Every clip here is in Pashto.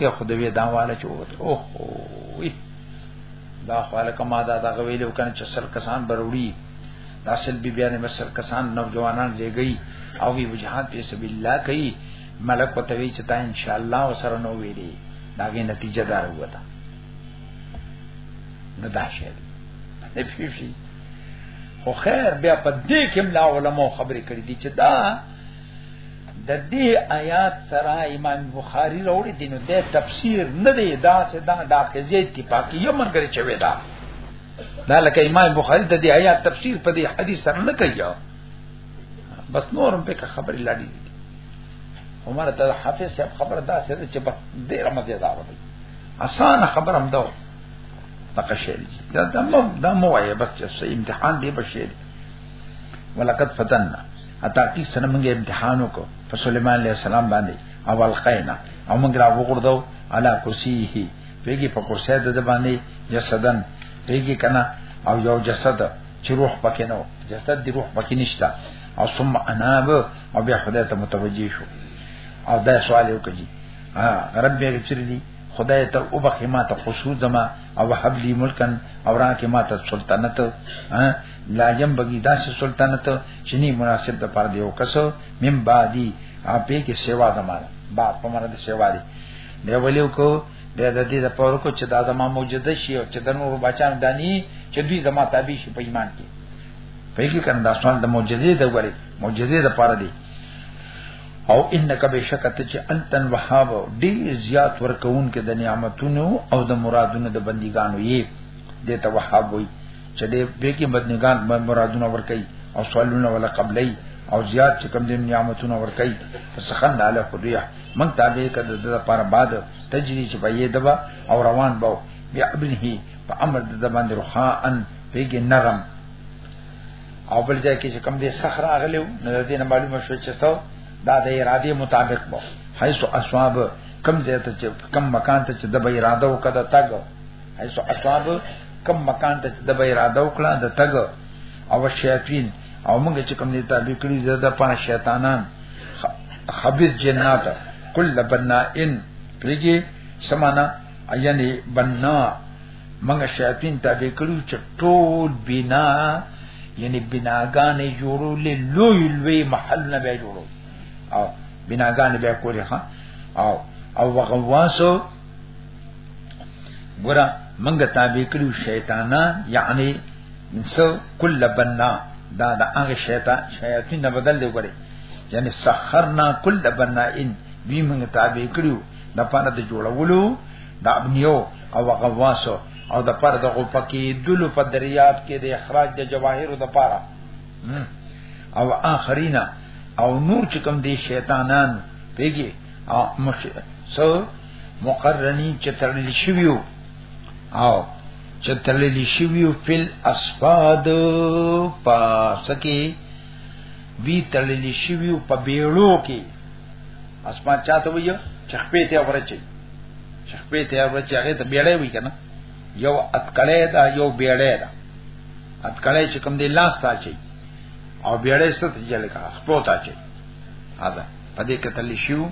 کې خو د وې داواله چوت او هو دا خواله کما دا دا ویلو کنه چې سل کسان بروړي دا سل بی بیان مسل کسان نوجوانان زیږي او وی وجهان په سبیل الله کوي ملک وتوی چې تا ان شاء الله وسره نو ویلي داګه نتیجه دار وته نو دا شی نه پیفي خو خیر بیا په دې کې ملا علماء خبرې کړې دي چې دا د دې آیات سره امام بخاری راوړي دي نو د تفسیر نه دی دا څه دا د اخزه اتفاقی یو منګر چوي دا دا لکه امام بخاری د دې آیات تفسیر په دې حدیث سره نه کوي بس نورم په خبرې لاړې دي عمر ته حافظ صاحب خبره دا څه چې بس ډیره مزیدار دی آسان خبره هم دا تک شعر جی دا دا مو دا مو وایي بس چې امتحان دی بشیر ولقد فتننا اتاقی سره موږ امتحان وکړو په سليمان عليه السلام باندې اول قینا او موږ را وګردو علا کرسیه پیګي په کرسي د باندې جسدن پیګي کنا او یو جسد چې روح پکې نو جسد دی روح پکې نشتا او ثم اناب او بیا خدای ته متوجي شو او دا سوال یو کوي ها رب یې غفر لي خدای ته او بخې ما ته قصور زما او حبلی ملکن او را کې ما ته سلطنت لاجم بګی داسې سلطنت شنی مناسب د پر دیو کسو من بعدی اپی کې سیوا زمانه بعد په مرده سیوا دی دی ولیو کو د د دې د پور کو چې دا د ما موجوده شي او چې د نور بچان دانی چې دوی زما تابع شي په ایمان کې په کې کنه دا سوال د معجزې د غوري معجزې د پاره دی او انک بشکت چې انتن وهاب ډیر زیات ورکون کې د نعمتونو او د مرادونو د بندګانو یې د توهاب وي چې دې به کې بدنګان مرادونه ور کوي او سوالونه ولا قبلې او زیات چې کم دې نعمتونه ور کوي فسخن علی خدیه من تابع کده د لپاره بعد تجری چې په یې دبا او روان بو بیا ابنه په امر د باندې روحا ان پیګه نرم او بل ځای کې چې کم دې سخر اغلو نو د دې معلومه شو چې څو دا د اراده مطابق بو حيث اصحاب کم ځای ته چې کم مکان ته چې د به اراده وکړه تاګو ایسو اصحاب کم مکان ته د به اراده وکړه د تګ او شیاطین او موږ چې کوم دې تابع کړی زه د پانه شیطانان خبيث جنات کل بنائن پرګي سمانا یعنی بنا موږ شیاطین تابع کړو چې ټول بنا یعنی بناګانې جوړو له لوی لوی محل نه به جوړو او بناګانې به کولې ها او او وغواسو ګورا منګه تابع کړو شیطانا یعنی انسو کل بننا دا دا هغه شیطان شیاطین نه بدل دی ګوري یعنی سخرنا کل بننا ان وی منګه تابع کړو د پاره د جوړولو د ابنیو او غواسو او د پاره د غوپکی دلو په دریاب کې د اخراج د جواهر د پاره او اخرینا او نور چې کوم دي شیطانان پیږي او مخ سو مقرنین چې تړل شویو او چې تړل شویو فل اسفاد پاسکی وی تړل شویو په بیړو کې اسمان چاته ویو چې خپې ته ورچي چې خپې ته ورچي هغه ته بیړې وی کنه یو اتکړې دا یو بیړې دا اتکړې چې کوم دی لاس تا چي او بیړې ست جلکا خپو تا چي هاذا پدې کې تړل شویو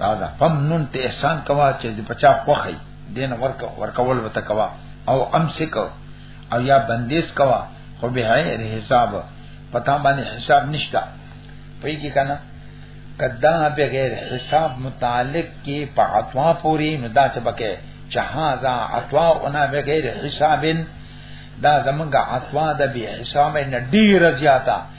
راځه فم نن ته احسان کوا چې د بچا خوخی دین ورک ورکول وته کوا او امسک او یا بندیز کوا خو به هي حساب پتا باندې حساب نشتا پي کی کنه کدا بغیر حساب متعلق کی په عطوا پوری نو دا چې بکه جهازا عطوا انا بغیر حسابن دا زمونږه عطوا د به حساب نه ډیر زیاته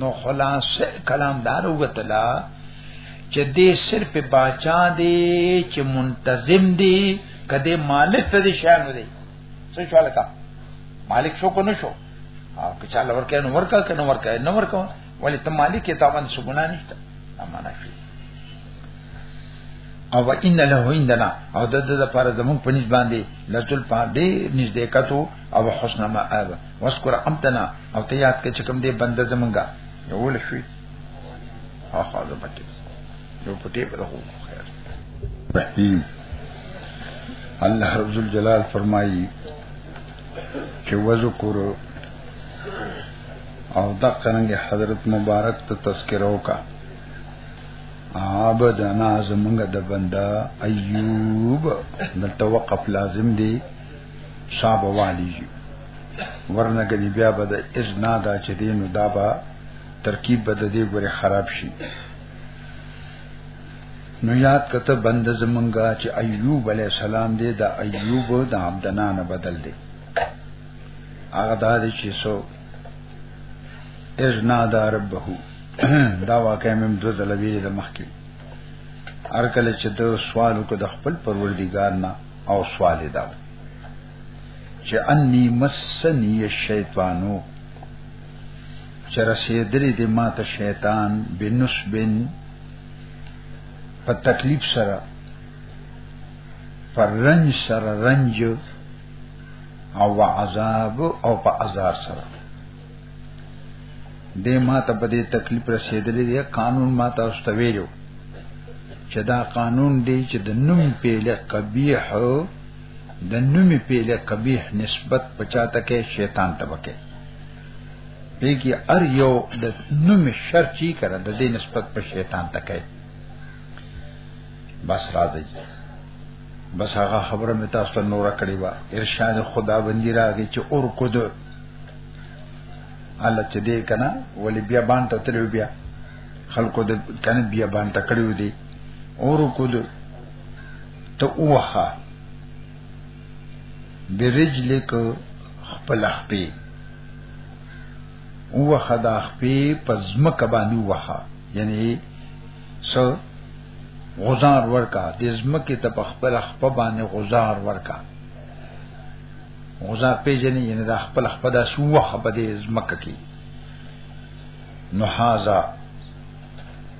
نو خلاص کلام دار وتلا چې دې صرف باچا دی چې منتظم دی کده مالک ته دي شان دی څه شو لکه مالک شو کو نه شو او که چاله ورکه نو ورکه کنه ورکه نو ورکه ولی ته مالک ته باندې سګنا نشته امانه شي او ان له عندنا او د د لپاره زمون په نسبت باندې لذل په دې نږدې کتو او حسن ما اب واسکر امتنا او ته یاد کې چې کوم دې بنده زمونږه یو ول شي ها ها زه پټې یو پټې په دغه خیر رحیم الله رب الجلال فرمایي چې وذکر او دا څنګه حضرت مبارک ته تذکرہ وکا عبدنا زمونږ د بندا ایوب دلته وقف لازم دی صاحب والی ورنه غني بیا به د اذنا دا چې دین دا به ترکیب به د دې ګوره خراب شي نو یاد کته بند زمونږه چې ایوب علی السلام دې د ایوب د عبدنا نه بدل دی هغه دا دې چې سو اذنا دا ربه دا واقع مم دو زلوی د مخکې ارکل چې د سوالو کو د خپل پروردګار نه او سوال داو چې انی مسنی الشیطانو چې رسیدلې دې ما ته شیطان بنسبن په تکلیف سره فرنج سره رنج او عذاب او په عذاب سره د ما ته په دې تکلیف رسیدلې دی قانون ما ته واستویلو چې دا قانون دی چې د نوم پیله قبیح د نومي پیل قبیح نسبت پچاته کې شیطان ته وکي پیګي ار یو د نومي شر چی کړه د دې نسبت په شیطان ته کوي بس راځي بس هغه خبره مې تاسو ته نور کړی و ارشاد خدا بندی راغی چې اور کو دو الله چې دې کنه ولی بیا باندې تلو بیا خلکو دې کنه بیا باندې کړو دي اور کو دو ته اوخه برجلک خپل خپې اوخه دا خپې پزما کبانو وها یعنی سو غزار ورکا د زمکه ته خپل خپل باندې غزار ورکا غزار پیژنې یعنی دا خپل خپل دا سو وخه په دې زمکه کې نو هاذا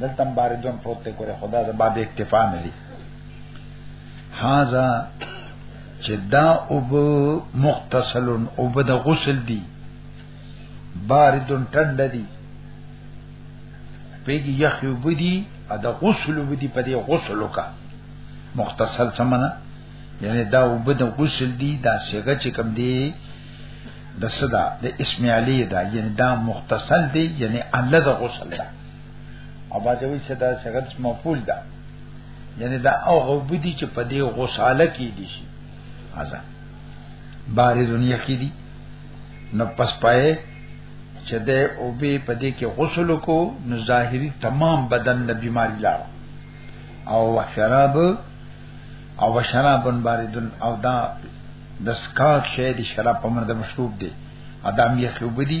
دلته بارې دوم پروت ته کوره خدا د باب اکتفا نه دي هاذا چې دا اوب مختصلن اوب د غسل دي باردن ټند دي پیګي یخ اوب دي ا د غسل اوب دي په دې غسل وکا مختصل سمنا یعنی دا اوب د غسل دي دا څنګه چې کم دي د صدا د اسم علی دا یعنی دا مختصل دی یعنی الله د غسل دا او باجوي چې دا شغل مفعول ده یعنی دا او غوبدي چې په دې غساله کې دي شي ازا بارې دنیا کې دي نو پس پائے چې د او به په دې کې غسل کو نو ظاهري تمام بدن د بیماری لاره او شراب او شراب باردن او دا د سکاک شې د شراب په مرده مشروب دي ادم یې خوبدي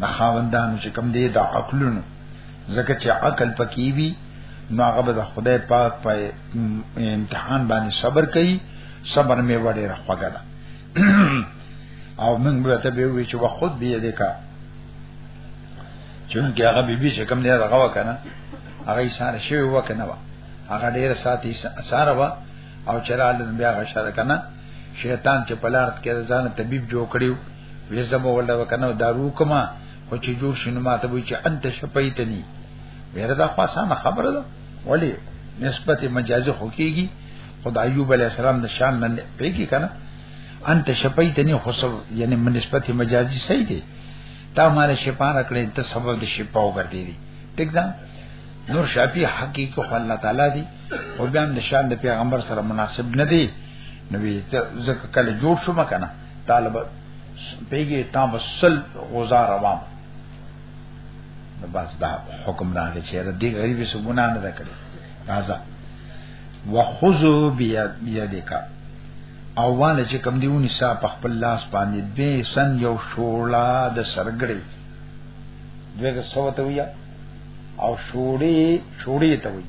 نه خاوندانو چې کم دی د عقلونو ځکه چې عقل پکې وي نو هغه به د خدای پاک په امتحان باندې صبر کوي صبر مې وړي راخوګه ده او موږ به ته به وی چې وخت به دې کا چونکه هغه بیبي چې کم دی هغه وکنه هغه یې ساره شوی وکنه وا هغه ډیر ساتي ساره وا او چرال بیا غشره کنه شیطان چې پلارت کې ځان طبيب جوړ کړیو وې زما ولا وکنه دارو کما خو چې جوړ شنو ما ته وی چې انت شپیتنی ویره دا خو سم خبره ده ولی نسبت مجازي خو کیږي خدای ایوب علی السلام د شان نه پیږي کنه انت شپیتنی خو سب یعنی نسبت مجازي صحیح دی تا مال شپان کړې ته سبب د شپا وګرځې دي ټیک ده نور شافی حقیقت خو الله تعالی دی او بیا د شان د پیغمبر سره مناسب نه دی نو زکه کله جوړ شو مکنه طالب پیګه تا بسل غزا روان نو بس دا حکم راغی چې د دې غریب څه ګنا نه ده کړې راځه وخذو بيدک او وانه چې کم دیونی سا په خپل لاس باندې به سن یو شوړا د سرګړې دغه سوته ویا او شوړې شوړې ته ویا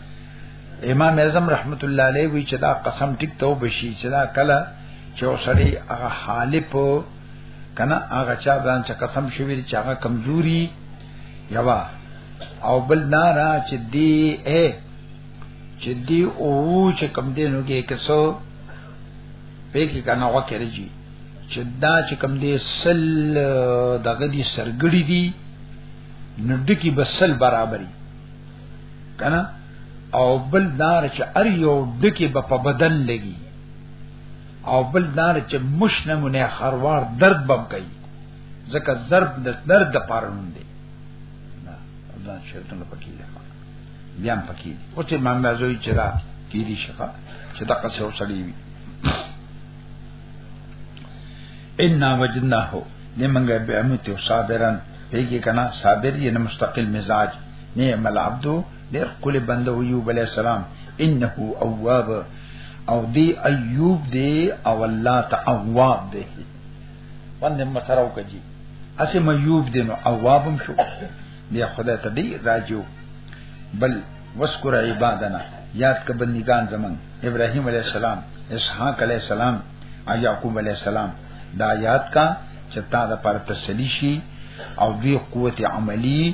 امام اعظم رحمت الله علیه وی چې دا قسم ټیک ته وبشي چې دا کله چې وسړي هغه حالف کنه هغه چا ځان چې قسم شوی چې هغه کمزوري یوا او بل نارا چې دی اے چې دی او چې کم دینو کې کسو په کې کنه وکړي جی چې دا چې کم دی سل دغه دي سرګړي دي نډکی بسل برابرۍ کنه او بل دار چې ار یو دکی به په بدن لګي او بل دار چې مشنمونه خروار درد بم کوي ځکه ضرب د درد د پارون دی نه دا شرط نه پکې دی بیا هم پکې دی او چې امام مازوی چې دا کیری شفا چې دا قصه وسړي وي ان وجدناه دې منګه به امته صابرن پیږي کنا صابر یې مستقل مزاج نعم العبد ډېر کول بنده ایوب علی السلام انه اواب او دی ایوب دی او الله ته اواب دی باندې مسراو کوي اسه ميوب دی نو اوابم شو بیا خدای ته دی راجو بل وذكر عبادنا یاد ک بندگان زمون ابراهيم عليه السلام اسحاق عليه السلام او يعقوب عليه السلام دا یاد کا چتا د پر تسلی شي او دوی قوت عملی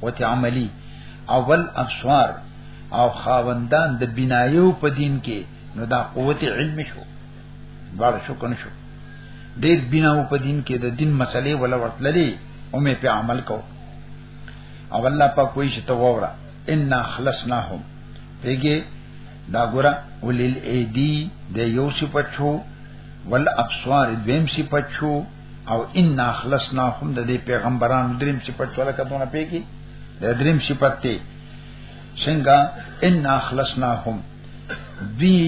قوت عملی اول افسوار او خاوندان د بنایو په دین کې نو دا قوت علم شو بار شو کنه شو ډېر بناو په دین کې د دین مسلې ولا ورتللې او مې په عمل کو او الله په کوئی شي ته وره ان خلصناهم پیګه دا ګره ولل ایدی د یو صفت شو ول ابصار دویم صفت شو او ان اخلصنا هم د دې پیغمبران دریم صفت ولا کدونه پیږي د دریم صفت ته څنګه ان اخلصنا هم بی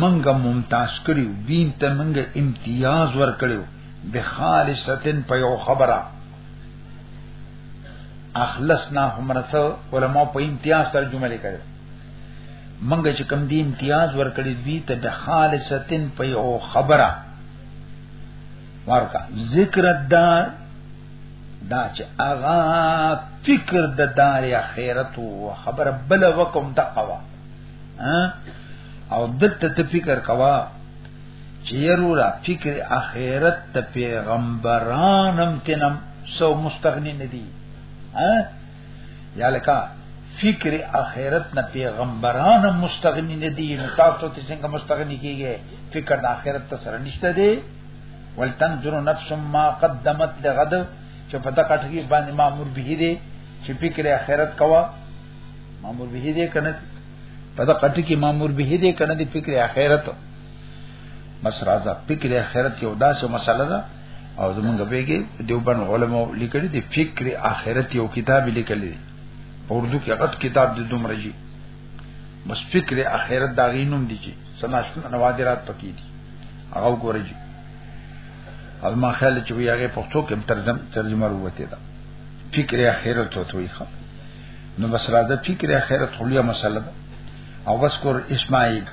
منګه ممتاز کړیو بین ته منګه امتیاز ور کړیو به خالصتن په یو خبره اخلصنا هم رسو علماء په امتیاز ترجمه لیکل منګه چې کم دی امتیاز ور کړی دوی ته د خالصتن په یو خبره ورکا ذکر الدار دا چې اغا فکر د دار اخرت او خبر بل وکم د قوا او دته ته فکر کوا چې يرورا فکر اخرت ته پیغمبرانم تنم سو مستغنی ندی ها یا لکه فکر اخرت نه پیغمبران مستغنی نه دي نو تاسو ته څنګه مستغنی کیږي فکر د اخرت ته سره نشته دي ولتنظر نفس ما قدمت لغد چې په دغه ټکی باندې مامور به دي چې فکر اخرت کوا مامور به دي کنه په دغه ټکی مامور به دي کنه د فکر اخرت بس راځه فکر اخرت یو داسې مسله ده او زمونږ بهګي دیوبن علماء لیکلي دي فکر اخرت یو کتاب لیکلي دي په اردو کې غټ کتاب د دومره جی بس فکر اخرت دا غینوم دي چې سناشتنه نوادرات پکې دي هغه وګورئ او ما خیال چې وی هغه پښتو کې ترجمه ترجمه وروته ده فکر اخرت ته توي خو نو بس را ده فکر اخرت خلیه مسله ده او بس کور اسماعیل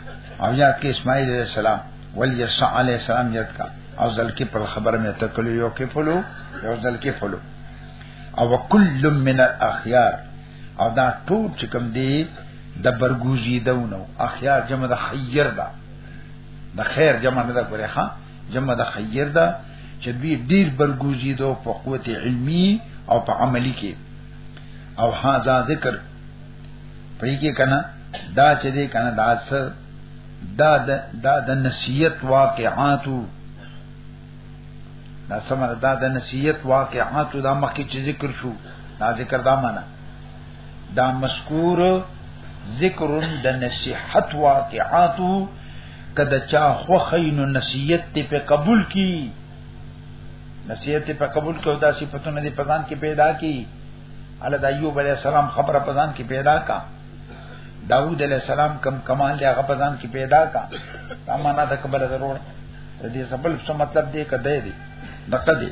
او یاد کې اسماعیل علیہ السلام ولی یسع علیہ السلام یاد کا او ځل کې په خبره مې ته کلو یو کې فلو یو ځل کې فلو او کل من الاخيار او دا ټول چې کوم دی د برګوزی دونو اخيار جمع د خیر ده د خیر جمع نه ده ګورې ښا جمع د خیر ده چې دوی ډیر برګوزی دو په قوت علمی او په عملی کې او ها ذکر پرې کې کنه دا چې دې کنه دا څه دا د دا د نصیحت واقعاتو دا سمر دا د نصیحت واقعاتو دا مخکې چې ذکر شو دا ذکر دا معنا دا مذکور ذکر د نصیحت واقعاتو کدا چا خو خین نصیحت ته په قبول کی نصیحت په قبول کو دا صفاتونه دې پزان کې پیدا کی الله د ایوب علی السلام خبره پزان کې پیدا کا داوود علیہ السلام کم کمال دی هغه پزان کې پیدا کا امانه د خبره ضرور دې سبل څه مطلب دی کده دی دته دی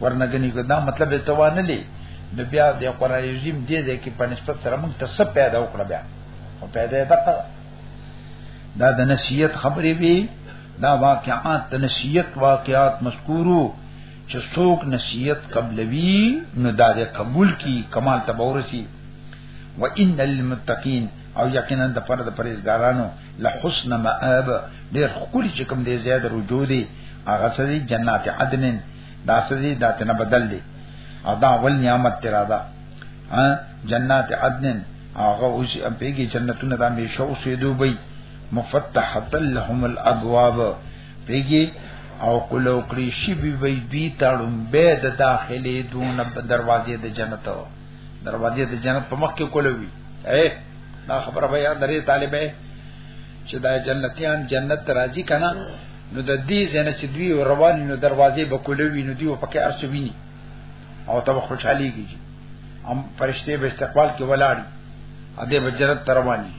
ورنګنی کو دا مطلب ته وانه لی د بیا د قرآن رژیم دې دې کې په نسبت سره موږ ته څه پیدا وکړه بیا او پیدا یې دقه دا د نصیحت خبرې وی دا واقعات د نصیحت واقعات مذکورو چې څوک نصیحت قبلوي نو دا دې قبول کی کمال تبورسی و ان للمتقین او یقینا د پر د پرېزګارانو له حسن مآب ډېر خوري چې کوم دې زیاد رجوع دي هغه سړي جنات عدن دا سړي داتنه بدل دي او دا ول نعمت تیرا دا جنات عدن هغه اوس پیګي جنتونه دا می شو سي دوبي مفتحت لهم الابواب پیګي او کلو کړی شی بی بی دوی تړم به د داخلي دون دروازې د جنتو دروازه د جنت په مخ کې کولوي اے دا خبره بیا درې طالبې چې دا جنتیان جنت راځي کنه نو د دې زنه چې دوی روان نو دروازې به کولوي نو دوی پکې ارسوي او ته خوشحالي کیږي هم فرشته به استقبال کې ولاړ ا دې بجرت تروانی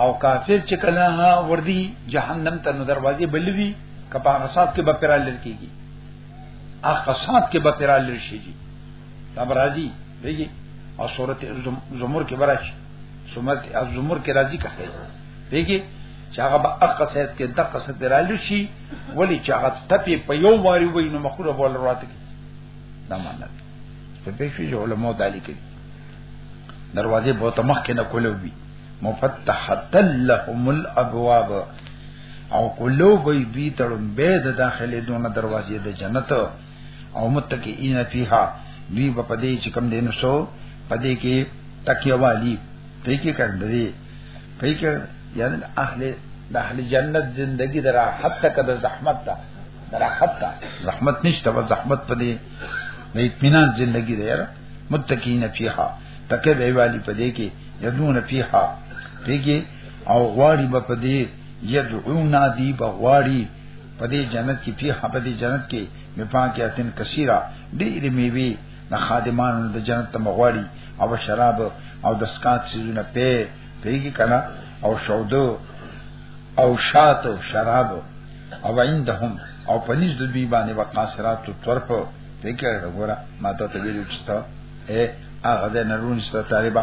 او کافر چې کله وردی جهنم ته نو دروازې بلوي کپا غصات کې به پرال لړکیږي اخا سات کې به تیرا لری شي جی تب راضی دیږي او سورته زمر کې براش سمت الزمر کې راضی کخې دیږي چې هغه به اخا سات کې دغه ست تیرا لری شي ولی چې هغه تپی په یو واری وای نو مخوره بول راته کې دا معنی په دې شی علماء دالی کې دروازه بہت مخ کې نه کولوي مفتحت لهم الابواب او کولو به دوی تړون به د داخلي دونه دروازې د جنت او متکئین فیها دوی په پدې چې کم دین سو پدې کې تکیه والی پې کې کړ دې پې کې یعنی اهل د اهل جنت زندگی د راحت تک د زحمت ته د راحت ته زحمت نشته و زحمت پدې د اطمینان زندگی ده یاره متکئین فیها تکه به والی پدې کې یدون فیها پې کې او غواړي به پدې یدعونا دی به غواړي پدې جنت کې په هبدي جنت کې مې پاکه اتن کثیره ډېر میوي د خادمانو د جنت ته مغواړي او شراب او د سکات سيزونه په پیږي کنا او شودو او شات او شراب او عندهم او پنځ د دوی باندې وقاصرات تو طرف فکر وګوره ما ته ویلو چې ته اے هغه نه رونسته طالبہ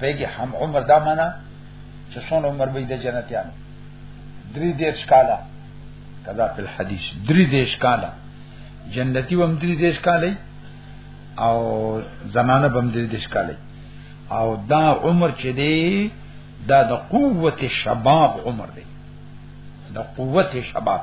پیګه هم عمر دا معنا چې څون عمر به د جنتیانو درې دیش کاله کذا په حدیث درې دیش کاله جنتی وم درې دیش کاله او زنانه بم درې دیش کاله او دا عمر چې دی دا د قوت شباب عمر دی د قوت شباب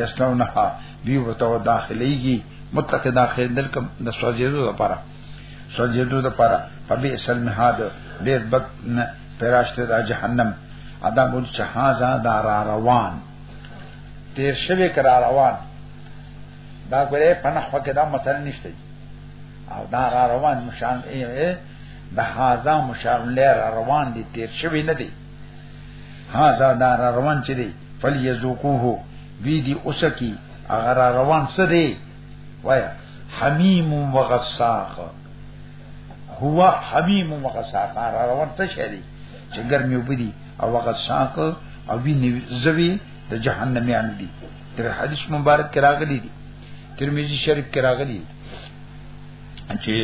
یسلونها دی ورته داخليږي مطلق داخل دلکم د سوځېدو لپاره سوځېدو لپاره فبئ سلمهاد ډېر بد پراشته د جهنم ادا مول چې هاذا دار روان تیر شوی کرا روان دا کوله پنه خو کې دا مسله نشته او دا را روان مشان ای دا هاذا مشان لیر روان دي تیر شوی نه دي ها زا دا را روان چي دي فل یذوقوه وی دي اوسکی اگر را روان څه دي وایا حمیم و غساق هو حمیم و غساق را روان څه شي دي چې ګرمي وبدي او غساق او وی زوی د جهنم یان دي تر حدیث مبارک کې راغلي دي ترمذی شریف کې راغلي چې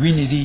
ویني دي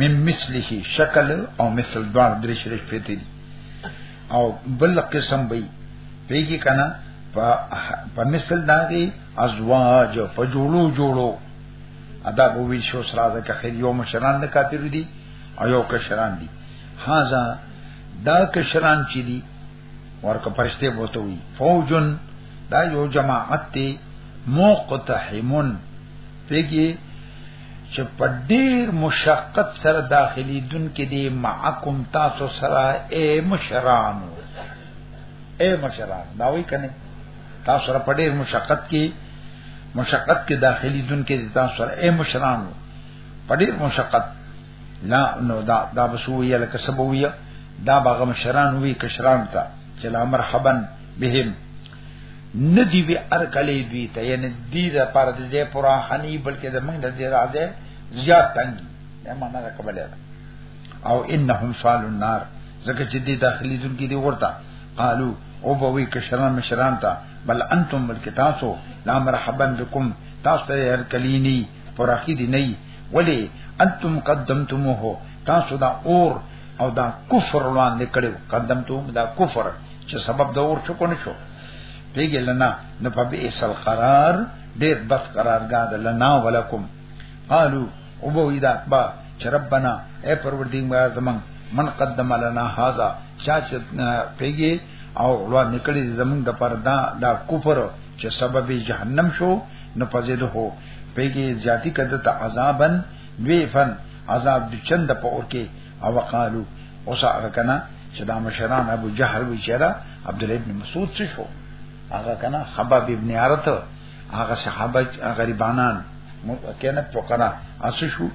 من مثله شکل او مثل دوار درې شریک پېته دي او بل قسم به پیږي کنه په مثل داږي ازواج په جوړو جوړو ادا به وی شو سره ده که خیر یو مشران د کافر دي او یو کشران دي هاذا دا کشران چې دي ورکه پرشته بوته وي فوجن دا یو جماعت دی مقتحمون پیږي چې په ډیر مشقت سره داخلي دن کې دی معکم تاسو سره اے مشرانو اے مشران دا وی کنه تاسو سره په ډیر مشقت کې مشقت کې داخلي دن کې تاسو سره اے مشرانو په ډیر مشقت لا نو دا دا بسویه لکه سبویه دا باغ مشران وی کشران تا چې لا مرحبا بهم ندی وی ارکلې دوی ته یعنی دی د پر د ځای پورا خنی بلکې د موږ د دې راځي زیات تنګ نه معنا را کبل او انهم صال النار زکه چې دی داخلي دن کې دی ورته قالو او بوي کشران مشران تا بل انتم بلکې تاسو لا مرحبا بكم تاسو ته هر کلینی پراخی دی نه ولی انتم قدمتموه تاسو دا اور او دا کفر وړاندې کړو قدمتم دا کفر چې سبب د اور چکو نشو پیګل لنا نه په بیس القرار ډیر بد قرار غاد لنا ولکم قالو او بو اذا با چې ربنا اے پروردگار زمون من قدم لنا هاذا چا چې پیګي او لو نکړي زمون د پردا دا کفر چې سبب جهنم شو نو پزید هو پیګي ذاتی کده ته عذابن ویفن عذاب د چند په اور کې او قالو اوس هغه کنا چې دا مشران ابو جهل وی چیرې عبد الله ابن مسعود څه شو هغه کنا خباب ابن عرت هغه صحابه غریبانان مکینه فقرا اسو شو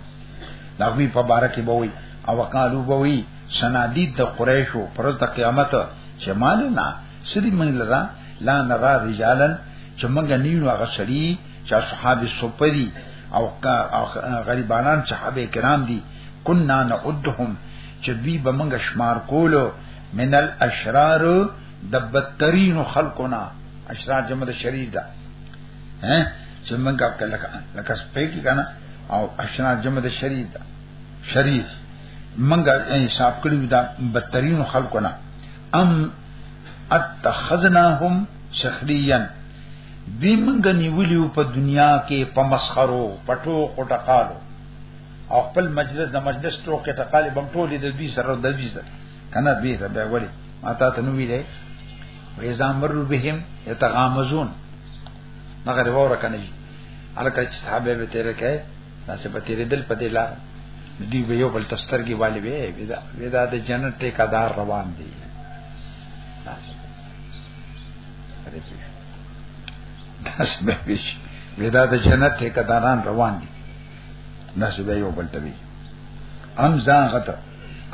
داوی په بارک به وی او قالو به وی سنادید د قریشو پر د قیامت چې مال نه سری من لرا لا نرا رجالن چې مونږ نیو هغه سړي چې صحابه سپری او غریبانان صحابه کرام دي کنا نعدهم چې دوی به موږ شمار کولو من الاشرار د بدترین خلقنا اشرار جمع د شریر ده ها چې موږ کله لکه سپېکی کنه او اشرار جمع د شریر ده شریر موږ حساب کړی دا بدترین خلقنا ام اتخذناهم سخريا دوی منګ نیولیو په دنیا کې په مسخرو پټو قټقالو او خپل مجلس د مجلس ټوکې ټقالې بم ټولې د دوی سره د دوی سره کنه به ته به وړي ما ته ته نو ویلې وې زامر بهم یتغامزون مگر وره کنه جی الکه چې صحابه به تیر کې تاسو په تیر دل په دلا دی به یو بل تسترګي والي وې ودا ودا د جنت ټیکادار روان دي تاسو داسې به وي ودا د جنت ټیکاداران روان دي نه سبا یو بل توی ام ځان غته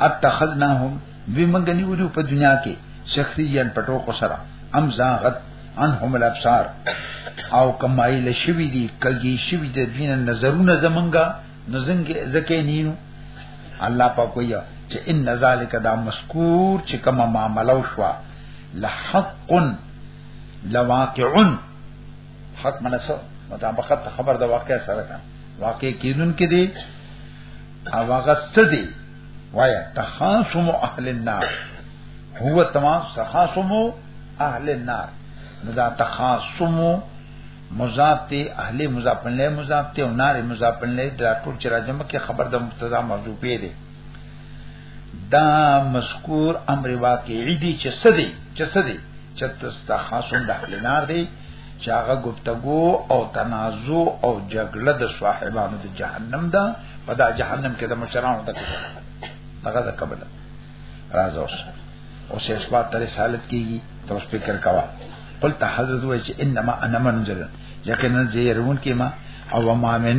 اتخذناهم دوی مونږ نیولو په دنیا کې شخصیان پټو کو سره ام ځان غت انهم الابصار او کمایل شوی دی کګی شوی دی دین نظرونه زمونږه نزنګ زکه نینو الله په کویا چې ان ذالک دا مذکور چې کما معاملو شو لحق لواقع حق منسو مطابقت خبر د واقع سره کا واقع کیدون کې دي او هغه ستدي وایا تخاصم اهل النار هو تمام تخاصم اهل النار نو دا تخاصم مضاف ته اهل مضاف له مضاف ته او نار مضاف له دا ټول چې راځم کې خبر د مبتدا موضوع پیری دا مذکور امر واقعي دي چې سدي چې سدي چې تستخاصم د اهل نار دي چې هغه گفتگو او تنازع او جګړه د صاحبانو د جهنم ده په دا جهنم کې د مشرانو د هغه د قبل راز اوس او سه اسباب تر حالت کیږي تر فکر کوا قلت حضرت وای چې انما انا منذر یقینا زه يرون کما او ما من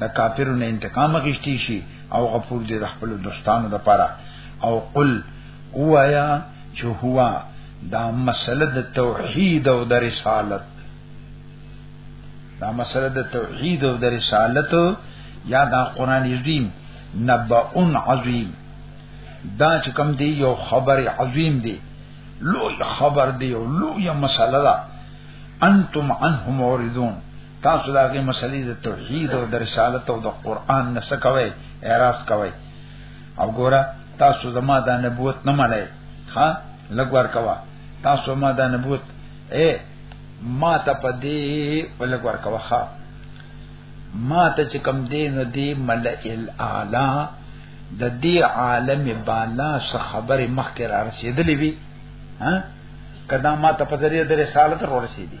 د کافرو نه انتقام غشتي شي او غفور دې د خپل دوستانو د پاره او قل اوایا چې هوا دا مسله د توحید او د رسالت دا مسله د توحید او د رسالت یا دا قران عظیم نبأ عظیم دا چې کوم دی یو خبر عظیم دی لوی خبر دی او لوی مسله ده انتم عنهم اوردون تاسو دا غي مسلې د توحید او د رسالت او د قران نه سکوي اعتراض کوي او ګوره تاسو زما د نبوت نه مړی ها لګور کوا تاسو ما د نبوت اے ما ته پدې ولګور کوا ها ما ته چې کم دی نو دی ملئل اعلی د دې عالم بالا څخه خبره مخکې را رسیدلې وي ها کدا ما ته په ذریعہ د رسالت ورسېدي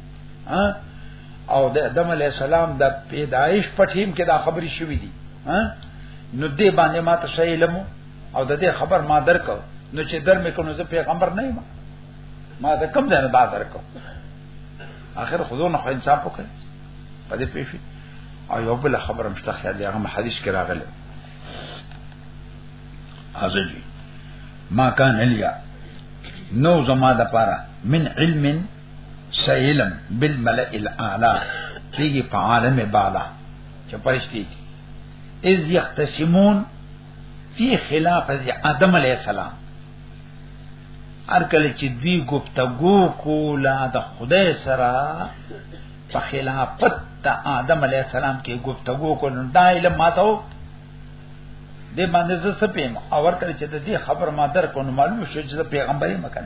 ها او د آدم علی السلام د پیدایش په ټیم کې دا خبرې شوې دي ها نو دې باندې ما ته شې علم او د دې خبر ما درکو نو چې در مې کونو زه پیغمبر نه یم ما دا کم ځای نه دا درکو اخر خودو نه انسان وکړ په دې پیښې او یو بل خبره مشته خیال دی هغه حدیث کې راغلی ازلی ما کان الیا نو زما د پاره من علم سیلم بالملئ الاعلى پیږي په عالم بالا چې پرشتي اذ یختصمون فی خلاف از آدم علیہ السلام ارکل چې دوی گفتگو کولا د خدای سره په خلافت د آدم علیہ السلام کې گفتگو کول دا علم ماتو د باندې زه سپیم او ورکل چې د دې خبر ما در کو معلوم شو چې پیغمبري مکن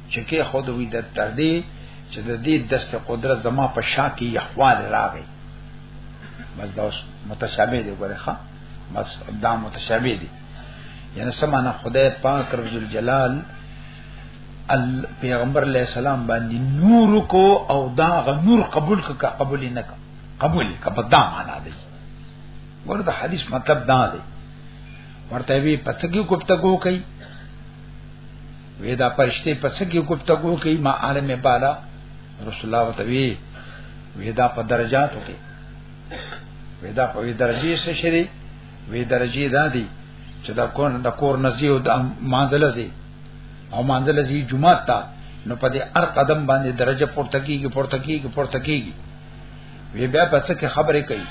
چې کې خود وی د تر دې چې د دې دست قدرت زما په شا کې یخوال راغی بس دا متشابه دی ګوره ښا بس دا متشابه دی یعنی سمانه خدای پاک رب الجلال پیغمبر علیہ السلام باندې نور کو او دا غ نور قبول کا قبول نه کا قبول کا په دا معنا دی ورته حدیث مطلب دا دی ورته وی پتګي کوپتګو کوي وی دا پرشته په څه کې گفتگو کوي ما عالم بالا رسول الله وتوی وی دا په درجاتو کې وی دا په درجه څه شری وی درجه دا دی چې دا کور د کور نزی او د منزل زی او منزل زی جمعه تا نو په دې هر قدم باندې درجه پورته کیږي پورته کیږي پورته کیږي وی بیا په څه کې خبرې کوي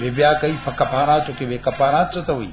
وی بیا کوي په کفاراتو کې وی کفارات څه ته وایي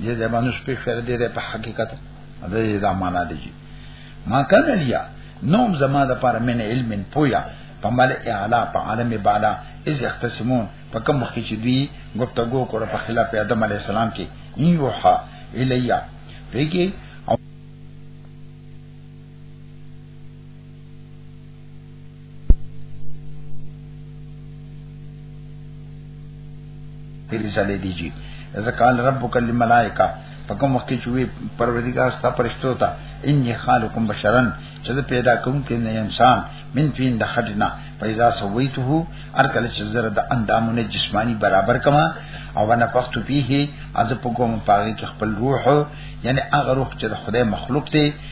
دې زمانو شپې خیر دې په حقیقت دې دا معنا دی ما کان لیا نوم زما د پاره من علم پویا په مل اعلی په عالم بالا از اختصمون په کوم وخت چې دی گفتگو کوله په خلاف آدم علی السلام کې یوحا الیا پیګي دې سره دي جی اذا قال ربک للملائکه پکم وخت چې وی پروردگار ستا پرشتو ته ان خالقم بشرن چې پیدا کوم کې نه انسان من فین د خدنا پیدا سویته هر کله چې زره د اندامونه جسمانی برابر کما او انا پختو پیه از په کوم پاږي کې خپل روح یعنی هغه روح چې د خدای مخلوق دی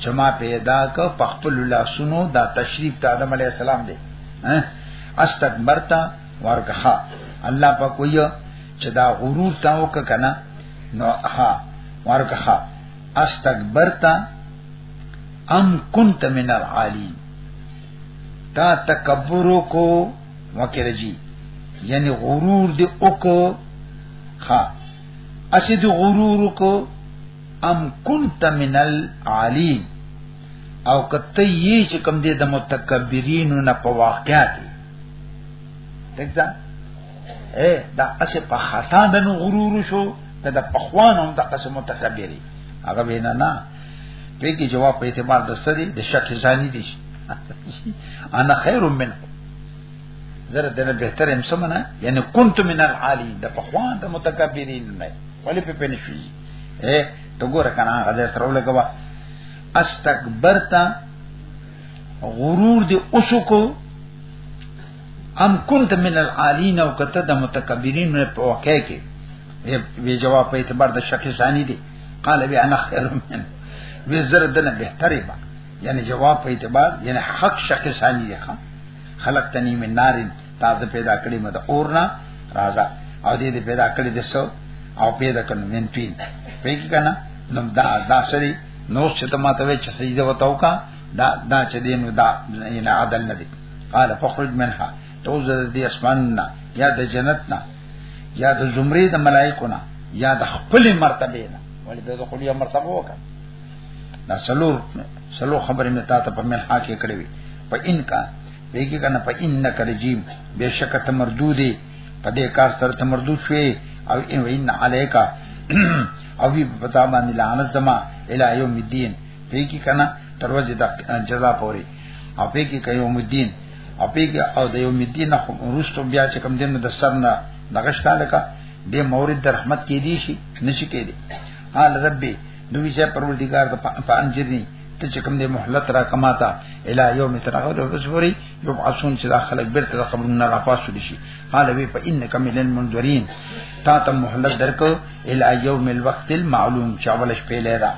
چې ما پیدا ک په خپل لاسونو دا تشریف ته آدم علی السلام دی استکبرتا ورګه الله په کوی چې دا غرور تا وک کنه نو ها ورګه استکبرتا ام كنت من العالین تا تکبر کو وکړه جی یعنی غرور دی او کو ها اسی دی غرور کو ام كنت من العالين او کته یی چې کوم دې د متکبرینو نه په واقعیا دي دګدا اے دا اسه په خطا د غرور شو کله د پخوان هم د قسم متکبری هغه وینا نه په کې جواب په اعتبار د سری د شک ځانی دي انا خیر منه زره دنه بهتر هم سمنه یعنی كنت من العالی د پخوان د متکبرین نه ولی په پنځوي اے تو ګوره کنه هغه ځای سره ولګوا استکبرتا غرور دی اوسو کو ام كنت من العالین او کته د متکبرین په واقع کې وی جواب په اعتبار د شک ثانی دی قال بیا انا خیر من وی زر دنه بهتره با یعنی جواب په اعتبار یعنی حق شک ثانی دی خلق تنی من نارین تازه پیدا کړی مده اورنا رازا او دې دې پیدا کړی د سو او پیدا کړو من پین پیګی کنه نو دا دا سری نو چې ته ماته وې چې سجده وتاو کا دا دا چې دې نو دا نه عدل نه دی قال فخرج منها توز دې اسمان نه یا د جنت نه یا د زمری د ملائکو نه یا د خپل مرتبه نه ولې د خپل مرتبه وکړه دا سلور سلو خبرې مې تاسو په منها کې کړې وي په ان کا دیګه کنه په انک رجیم بشک ته مردودی په دې کار سره ته مردود شوی او ان وین علیکا او وی پتا باندې لعنت زما الی یوم الدین دیګه کنه تر ورځې د جزا پوري او په کې کوي یوم الدین او په کې او د یوم الدین خو ورستو بیا چې کوم دین د سر نه دغشتا لکه د مورد د رحمت کې دی شي نشي کې دی حال ربي دوی چې پروردگار ته پانځرني ته چې کوم دې مهلت را کماتا الی یوم ترغه د وسوري یو عصون چې داخله بیرته د قبر نه را پاسو دي شي قال وی په انک من المنذرین تا ته مهلت درکو الی یوم الوقت المعلوم چې اول شپې لیدا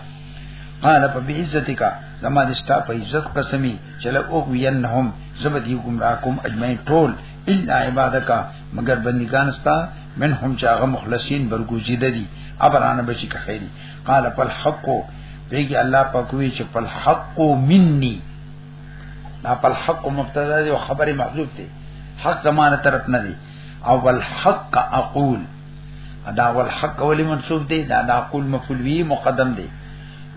قال په بعزتک زما د ستا په عزت قسمی چې له او وینهم زبدی گمراه کوم اجمعین ټول الا عبادک مگر بندگان ستا منهم چاغه مخلصین برګوجیده دي ابرانه بچی که خیری قال پل حق بیگی الله پاکوی چې پل حق مني دا پل حق مبتدا دی او خبر محذوف دی حق زمانه طرف نه دی او ول حق اقول ادا ول حق ولی منصوب دی دا دا اقول مفعول وی مقدم دی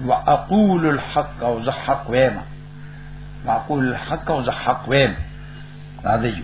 واقول الحق او ز حق ویما واقول الحق او ز حق ویم راځي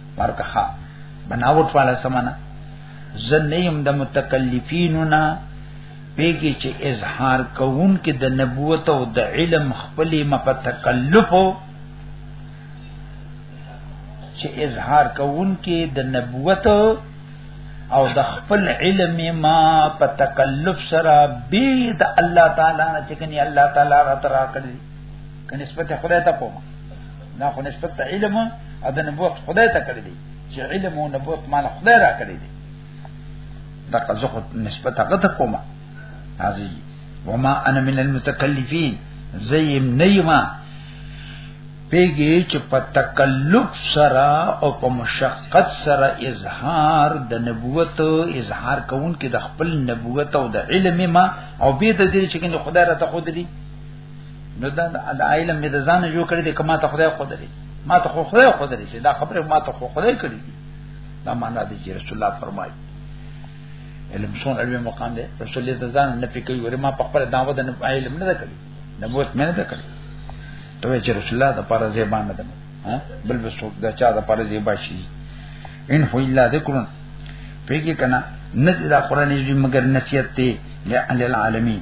ورکخه بناوټ والا سمانا زنیم د متکلفینو نه پیږي چې اظهار کوون کې د نبوت او د علم خپلې مپه تکلف چې اظهار کوون کې د نبوت او د خپل علم ما په تکلف سره به د الله تعالی نه چې کني الله تعالی را ترا کړی کني نسبت خدای ته کوم نه خو نسبت علم او د نبوت خدای ته کړی دی چې علم او نبوت مال خدای را کړی دی دا قزه خو نسبت هغه ته کومه حاضر وما انا من المتکلفین زیم نیما پیږي چې په تکلف سره او په مشقت سره اظهار د نبوت اظهار کوون کې د خپل نبوت او د علم ما او به د دې چې خدای را ته خود دی نو دا د علم مې د ځان جوړ کړی دی کما ته خدای خو درې ما ته خو خدای خو درې چې دا خبره ما ته خو خدای کړی دی دا معنا دی چې رسول الله فرمایي علم سون علم مقام دی رسول الله ځان نه پکې وره ما په خپل دعوت نه علم نه کړی نبوت مې نه کړی ته چې رسول الله د پاره زیبا نه ده ها بل به څوک د چا د پاره زیبا شي ان هو الا ذکر پیګه کنا نه دا قران یې مگر نصیحت دی لعل العالمین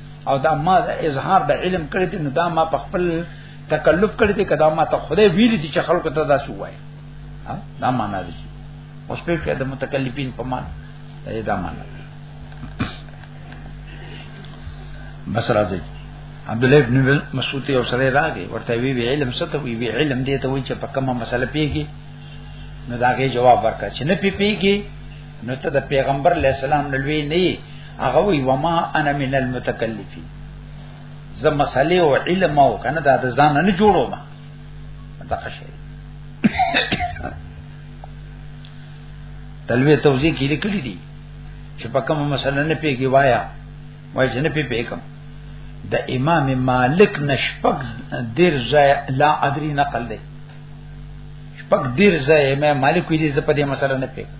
او دا ما د اظهار د علم کړی دی نو دا ما په خپل تکلف کړی دی کدا ما ته خدای ویل دي چې خلکو ته دا شو وای دا معنا دی اوس په کې د متکلفین په معنا دا معنا بس راځي عبد الله ابن مسعود یو سره راغی ورته وی وی علم څه ته وی وی علم دی ته وی چې په کومه مسله پیږي نو داګه جواب ورکړه چې نه پی پیږي نو ته د پیغمبر علی السلام نلوي نه هغه وی وما انا من المتکلفین زه مسلې او علم او کنه دا د ځان نه جوړو ما دا شي تلوي توضیح کې لیکلي دي چې په کومه مسله نه پیږي وایا وای چې نه پیږم د امام مالک نشپک دیر ځای لا ادري نقل دی شپک دیر ځای امام مالک ویلي زه په دې مسله نه پیږم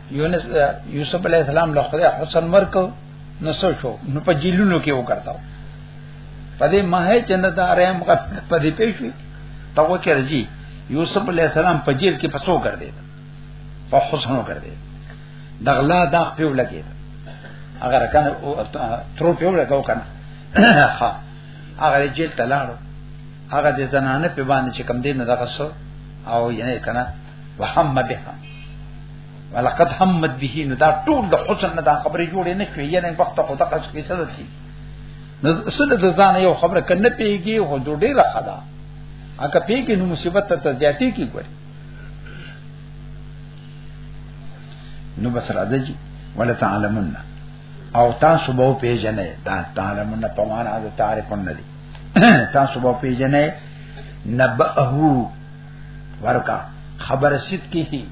یونس یوسف علی السلام له خدای حسن ورکو نو سو شو نو په جیلونو کې وکړتاو پدې مه جنت آرام پدې پېښوي تا و کې رځي یوسف علی السلام په جیل کې پسو کړ دې په حسن کړ دې دغلا داغ په ولګي اگر کنه تر په ولګاو کنه ها هغه جیل تلاړو هغه د زنانه په باندې چې کم دین دغه سو او یې کنه وهم بها ولقد همت به نو دا ټول د حسن نه دا خبره جوړې نه شوې یعنی وخت خو دغه څه کیسه ده چې نو سره د ځان یو خبره کنه پیږي هو جوړ ډیر خدا اګه پیږي نو مصیبت ته زیاتې کی ګوري نو بس راځي جی ولا تعلمون او تاسو به پیژنې دا تعلمون په معنا د تعریفون نه دي تاسو به پیژنې نبأه ورکا خبر سید کی هی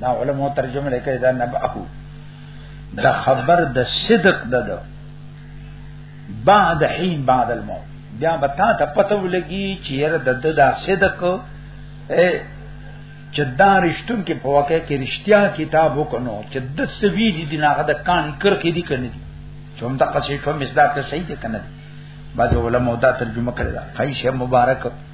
دا علماء ترجمه لیکي دا نبأه دا خبر د صدق دد بعد حين بعد الموت بیا بتا ته پته ولګي چې ير د د دا صدق اے چې دا رښتون کې په واقع کې رښتیا کتاب وکنو چې د سوي دي د ناغه د کان کر کې دي کنه دي چې هم د قصې په مصداق صحیح دي کنه دي بعض علماء دا ترجمه کړی دا قیس مبارک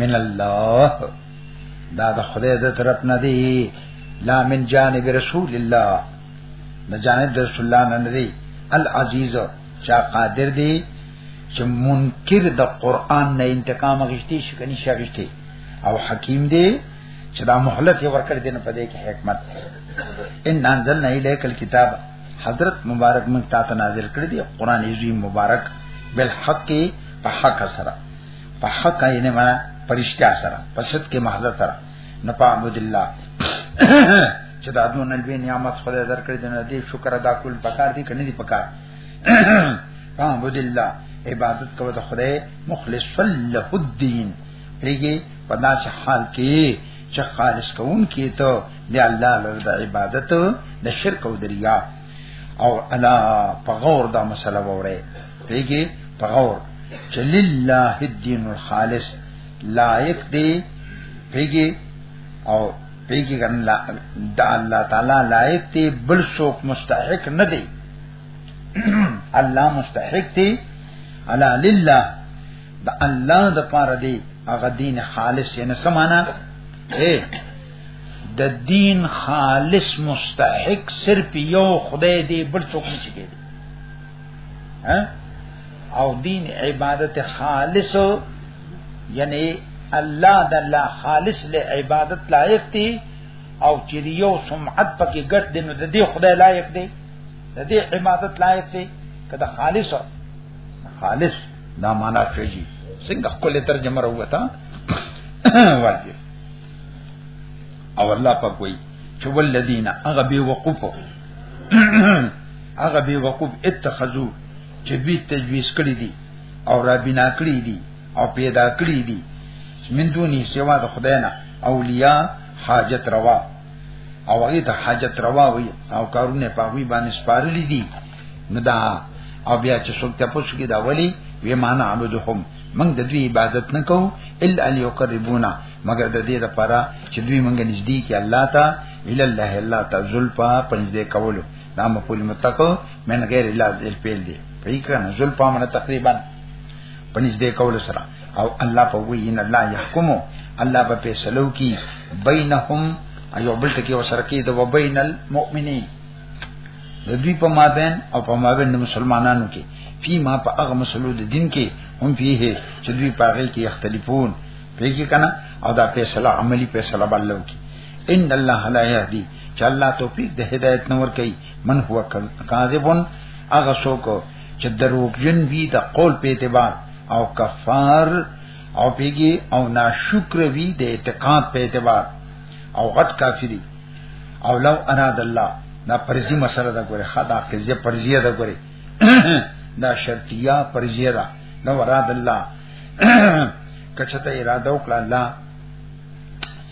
من الله دا د خدای د طرف نه دی لا من جانب رسول الله د جانب د رسول الله نه دی العزیز چا قادر دی چې منکر د قران نه انتقام غشتي شي کني شغشتي او حکیم دی چې دا مهلت یې ورکړ دین په دې کې حکمت ان انزلنا الیک الكتاب حضرت مبارک مونږ ته نازل کړی دی قران عظیم مبارک بالحق په حق سره په حق یې نه مړه پرشتیا سره په صدق کې محض سره نه پعبد الله چې دا دون الوی نعمت خدای درکړي د دې شکر ادا کول پکار دي کنه دي پکار پعبد الله عبادت کوو د خدای مخلص له الدين ریګي په داسې حال کې چې خالص کوون کې ته د الله لپاره د عبادت د شرک او د ریا او الا په غور دا مسله وره پیګه پغور چې لله الدين الخالص لایق دی پیګه او پیګه ګن لا د الله تعالی لایق دی بل څوک مستحق نه دی الله مستحق دی الا لله د الله د پاره دی هغه دین خالص یې نه سمانا اے د دین خالص مستحق صرف یو خدای دی بل څوک نه چګی او دین عبادت خالص یعنی الله د الله خالص له عبادت لایق دی او چې یو سمعت پکې ګټ دی نو د دې خدای لایق دی د دې عبادت لایق دی کدا خالص خالص دا معنا کوي څنګه خپل ترجمه راوته واجب او الله په کوئی چې ولذین هغه به وقفو هغه به وقوف اتخذو چې دوی تجویز کړی دي او را بنا کړی دي او پیدا کړی دي من دونی سوا د خدای نه اولیاء حاجت روا او هغه ته حاجت روا وي او کارونه پاوی باندې سپارلې دي مدا او بیا چې څوک ته پوښتنه کوي دا ولی وی معنا عبدهم من د دوی عبادت نه کوو الا ان یقربونا مگر د دې لپاره چې دوی مونږ نږدې کې الله ته الا الله الله تعالی ذل په پنځه کولو دا مفعول مطلق من غیر الله ذل فعل دی په یی کنه ذل پامنه تقریبا پنځ دې کول سره او الله په وی ان الله يحكم الله په فیصلو کی بینهم ایو بل ټکی وسره کی د وبین المؤمنین د دوی په مابین او په مابین د مسلمانانو کې فی ما په هغه مسلو د دین کې هم فيه چې دوی په هغه کې اختلافون پیږي کنه او دا فیصله عملی فیصله بللو کې ان الله لا يهدي چې الله توفیق د هدایت نور کوي من هو کاذبون هغه څوک چې دروغجن وي د قول په اعتبار او کفار او پیګي او ناشکر وي د اعتقاد په اعتبار او غټ کافری او لو اراد الله دا پرځي مسله ده ګوره خدا قضیه پرځي ده ګوره دا شرطیه پرځي ده نو اراد الله کچته اراده وکړه الله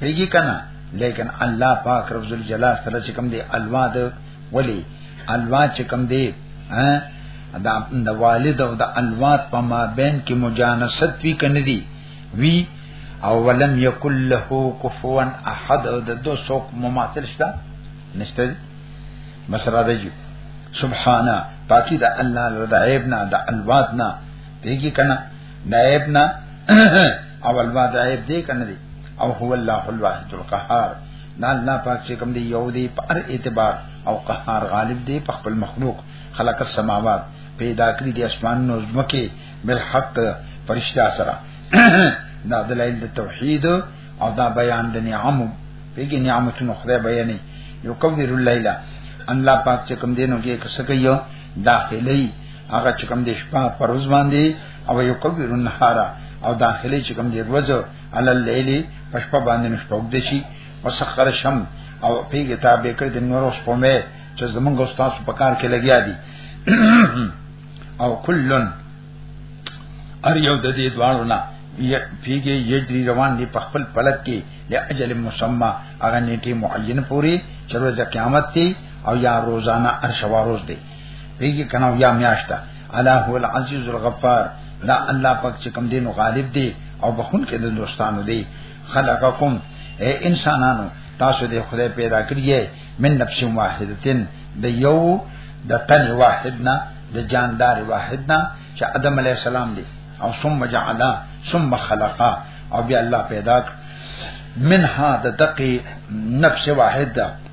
پیږي کنه لیکن الله پاک رب ذل جلال سره چې کوم دی الوا د ولی الوا چې کوم دی ها دا د والد او د الوات په مابین کې مجانست وی کنه دی وی او ولم یکل له کفوا احد او د دو څوک مماثل شته نشته مسره دی سبحانه پاکی د الله د عیب نه د الوات نه دیږي کنه دایب نه اول با دایب دی کنه دی او هو الله الواحد القهار دا الله پاک چې کوم دی یو دی په هر اعتبار او قهار غالب دی په خپل مخلوق خلق السماوات پیدا کړی دی اسمان نو زمکه بالحق فرشتہ سره دا دلایل د توحید او دا بیان د نعم پیګ نعمتونو خدای بیانې یو کوم دی الله الله پاک چې کوم دینو کې کسکې یو داخلي هغه چې کوم د شپه پروز باندې او یو کوي النهار او داخلي چې کوم دی ورځ علل لیلی پښپ باندې نشته وګد شي مسخر شم او په کتاب به کړ د نور اوس په مې چې زمونږ استاد په کار کې لګیا دي او کلن ار یو د دې دوانو نه پیږي یجری روان دي په خپل پلک کې د اجل مسمى هغه نیټه معین پوری چې ورځ قیامت دی او یا روزانه ارشوا روز دی پیږي کنه یا میاشتا الا هو العزیز الغفار دا الله پاک چې کم دینو غالب دی او بخون کې د دوستانو دی خلقکم اے انسانانو تاسو دې خدای پیدا کړی من نفس واحدتن د یو د تن واحدنا د جاندار واحدنا چې ادم علی السلام دی او ثم جعلا ثم خلقا او بیا الله پیدا کړ منها د دقی نفس واحده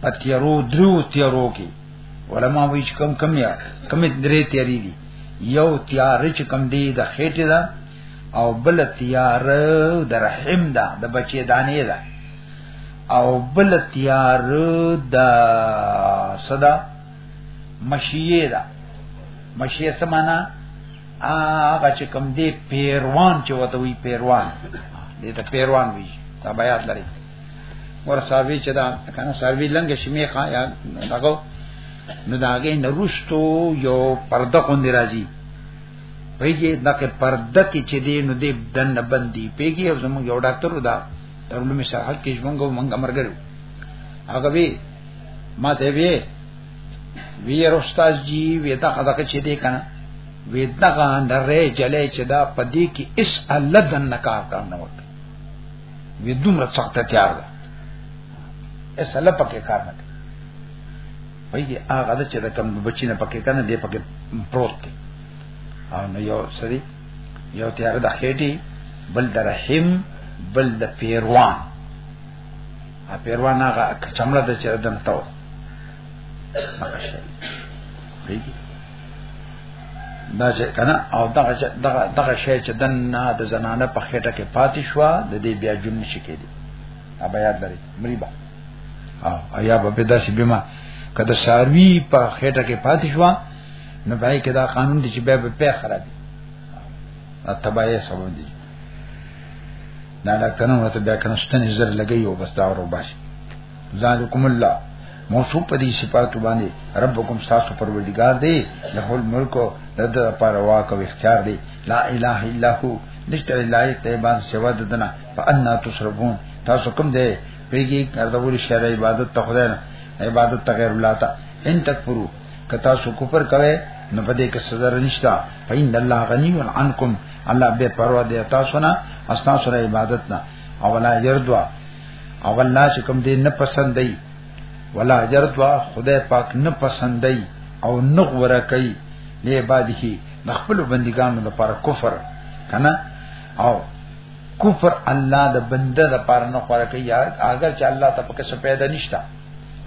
په تیرو درو تیرو کې علما وایي چې کم کم یا کم درې تیری دي یو تیار چې کم دی د خېټه ده او بل تیار د رحم ده د بچی دانې ده او بل تیار د صدا مشیه ده مشیه سمانا هغه چې کم دی پیروان چې وته وی پیروان دې ته پیروان وی دا بیات لري ور ساروی چې دا کنه ساروی لنګ شمه خا یا دغه نو داګه نرستو یو پرده خوندې راځي پیږي دغه پرده کې چې دی نو دې دن بندي پیږي او زموږ یو ډاکټر ودا ترلو می صحت کې ژوند او منګه مرګرو هغه وی ما ته وی وی رستاز جی وی دا دغه چې دی کنه وی دغه نره جلې چې دا پدې کې اس الله دن نکار کار نه وکړي وی دومره سخت تیار ده اسله پکې کار نه کوي وای دی هغه د چې د کم بچی نه پکې کنه دی پکې پروت دی او نو یو سری یو تیار د خېټي بل د رحم بل د پیروان ا پیروان هغه چمړه د چردن تاو مخه شي دا چې کنه او دغه دغه دغه شی چې دنه د زنانه په خېټه کې پاتې شو د دې بیا جون نشي کېدی ابا یاد لري مریبا او ایا په داسې بما کده ساروی په خېټه کې پاتې شو نو بای کې دا قانون دی چې بیا به په خراب اتبای سبب دی دا ډاکټرانو ته بیا کنه ستنې زر لګي او بس دا ورو باشي ذالکم الله موصوف په دې صفات باندې ربکم تاسو پروردگار دی له الملک د لپاره واک او اختیار دی لا اله الا هو نشته لایق ته عبادت سوا د دنا فانا تصرفون تاسو کوم دی پیږي کردول شر عبادت ته خدای نه عبادت ته غیر الله ته ان تکفرو که تاسو کفر کوئ نو په دې کې سزا نشتا فین الله غنی عنکم الله بے پروا دی تاسو نه استا سره عبادت نه او لا یردوا او الله چې کوم دې نه پسندای ولا اجر دوا خدای پاک نه پسندای او نه غوړه کوي له عبادت د خپل بندګانو لپاره کفر کنه او کفر الله د بنده د پاره نه خوره کوي اگر چې الله ته پکې څه پیدا نشتا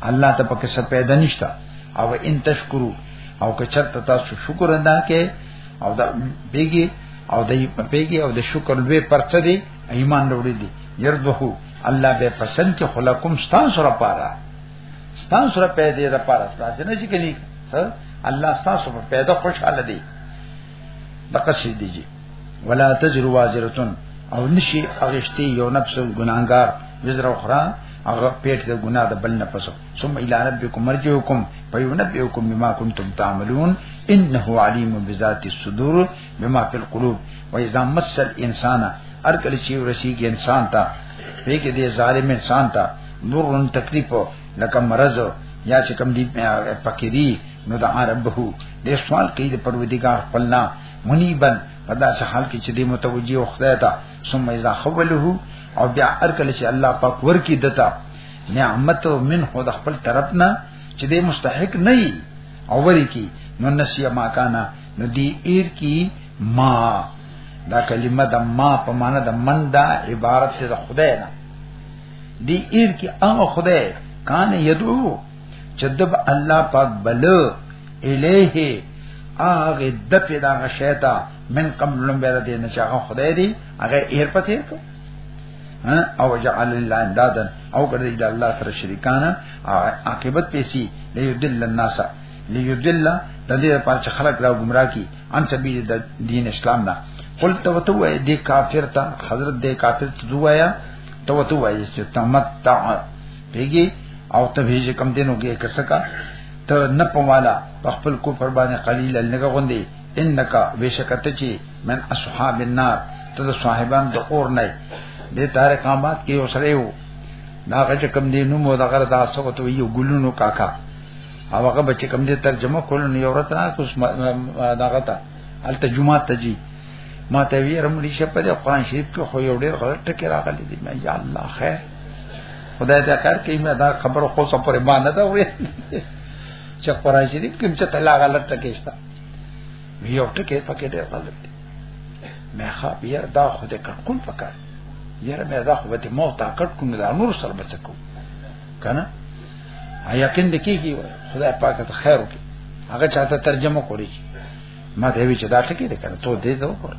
الله ته پکې څه پیدا نشتا او ان تشکرو او که چرته تاسو شکر ادا کې او دا بیګي او د پیګي او د شکر لوی پرڅ دی ایمان وروړي دي يرضه الله به پسند کې خلقم ستان سره پاره ستان سره پیدا ده پاره ستاسو نه چې کني سر الله ستاسو په پیدا خوشاله دي دغه شي دي ولا تجر وازرتن او نشي اغشتي یو نفس ګناګار وزر اخرى هغه پیټ د ګنا د بل نه پسو ثم الى ربكم مرجعكم فينبئكم بما كنتم تعملون انه عليم بذات الصدور بما فی القلوب و اذا مس الانسان هر کله چې ورسیږي انسان ته ویګه دې ظالم انسان ته ضرر تکلیف لکه مرض یا چې کم دی فقیری نو دعا ربه دې سوال کوي د پروردگار خپلنا منیبن پدا چې حال کې چې دې متوجي او خدای ته ثم اذا خوله او بیا هر کله چې الله پاک ورکی دتا نعمت من خو د خپل طرف نه چې دې مستحق نه او وری کی نو نسیه ما کانا نو دی ایر کی ما دا کلمه د ما په معنا د من دا عبارت څخه د خدای نه دی ایر کی هغه خدای کان یدو چدب الله پاک بل الیه هغه د پیدا شیطا من قبل لم بیر دین چې هغه خدای دی هغه ایر پته کو او جعل الله اندادن او کړی د الله سره شریکان عاقبت پیسي ليدل الناس ليدل د دې لپاره چې خلک را گمراه کی ان سبیل د دین اسلام نه قل تو تو وای د کافر ته حضرت د کافر ته دوایا تو تو وای چې تمتع پیږي او ته به کم دینو کې کسکا ته نه پوالا په خپل کو پر باندې قلیل لګه غوندي انک بشکته چی من اصحاب النار ته د صاحبان د اور نه د تاریخ آباد کې اوسره یو دا چې کم دینو مو دغه تاسو ته یو ګلونو کاکا او هغه بچ کم دې ترجمه کول نو یو ورته نه کوس داغه تا الته جمعه ته جی ما ته وی رمړي شه په قرآن شریف کې خو یو ډېر غلط ټکی راغلی دی مې یا الله خیر خدای دې کار کوي مې دا خبر خو څه پرې ما نه دا وې چې قرآن شریف کې چې تلا غلط ټکی شته یو ټکی پکې ډېر غلط دی مې ښه بیا دا خو دې کړکول پکار یاره مې دا خو به مو تا کټ کوم دا نور سر بچکو کنه یقین دې کیږي خدای پاک ته خیر وکړي هغه چاته ترجمه کړی ما ته وی چې دا ټکی دې کړ ته دې دا وکړ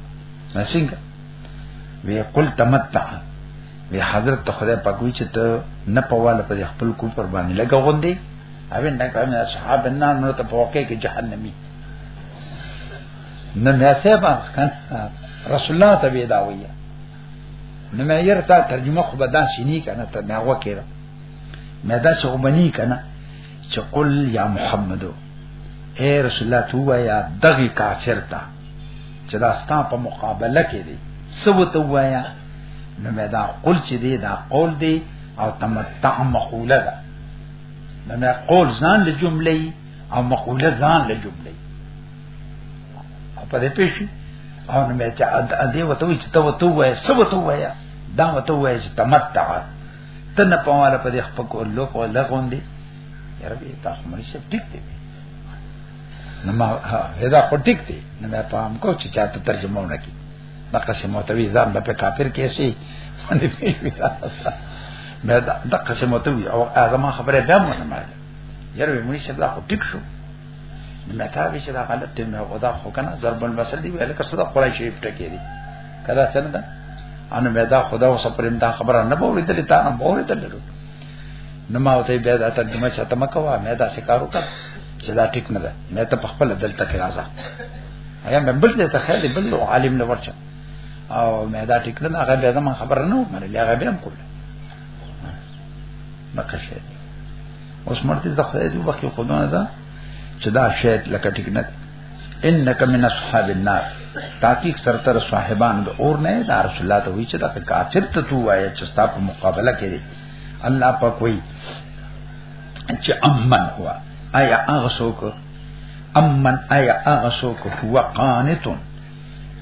نه څنګه وی قل تمتع وی حضرت ته خدای پاک وی چې ته نه پواله په خپل کو پر باندې لګا غوندې اوی نه کوم اصحاب النار نو ته په واقع کې جهنمی نه مې سبا رسول الله ته وی دا ویه نو مې يرتا ترجمه خو بدان شینی کنه ته مې وکړه مې دا څه ومني کنه چې قل یا محمد اے رسول الله تو وایا دغه کافر تا چې دا ستا په مقابله کې دی سو تو وایا نو مې دا قل چې دی دا قول دی او تمتع مقوله ده نو مې قول ځان له جملې او مقوله ځان له جملې په دې پېښې او نو مې چې ا دې وته چې ته وته وای سو وته وای دا وته وای چې تمتع ته نه پواله په دې خپل کو لوپ او لغون دي یاره به تاسو مړ شي ټیک دی نو ما دا خو ټیک دی نو ما پام کو چې چاته ترجمه ونه کی دا قسم متوی ځان به کافر کیسي باندې پیوی مې دا د قسم متوی او هغه ما خبره به مونږ ما یاره به مړ شي دا خو ټیک شو نو ما ته به چې دا غلط دی مې ودا خو کنه ضرب المثل دی ویل کړه صدا قرآن شریف ټکی دی کله څنګه ده ان مې دا خدا اوس پرم دا خبره نه بوله دې تا نه بوله دې نو ما وته بیا دا ترجمه چاته مکوا مې دا سکارو کا چې دا ټیک نه ده مې ته په خپل دلته کې راځه ایا مې بل دې ته خیر بل عالم نه ورچا او مې دا ټیک نه هغه به زما خبر نه و مله هغه به هم کول مکشه اوس مرته د خدای دی وکي خدونه ده چې دا شاید لکه ټیک نه انک من اصحاب النار تحقیق سرتر صاحبان د اور نه دا رسول الله ته وی چې دا کافر ته تو وای چې ستا په مقابله کړي الله په کوئی چې امن هوا آیا هغه څوک امن آیا هغه څوک هو قانتون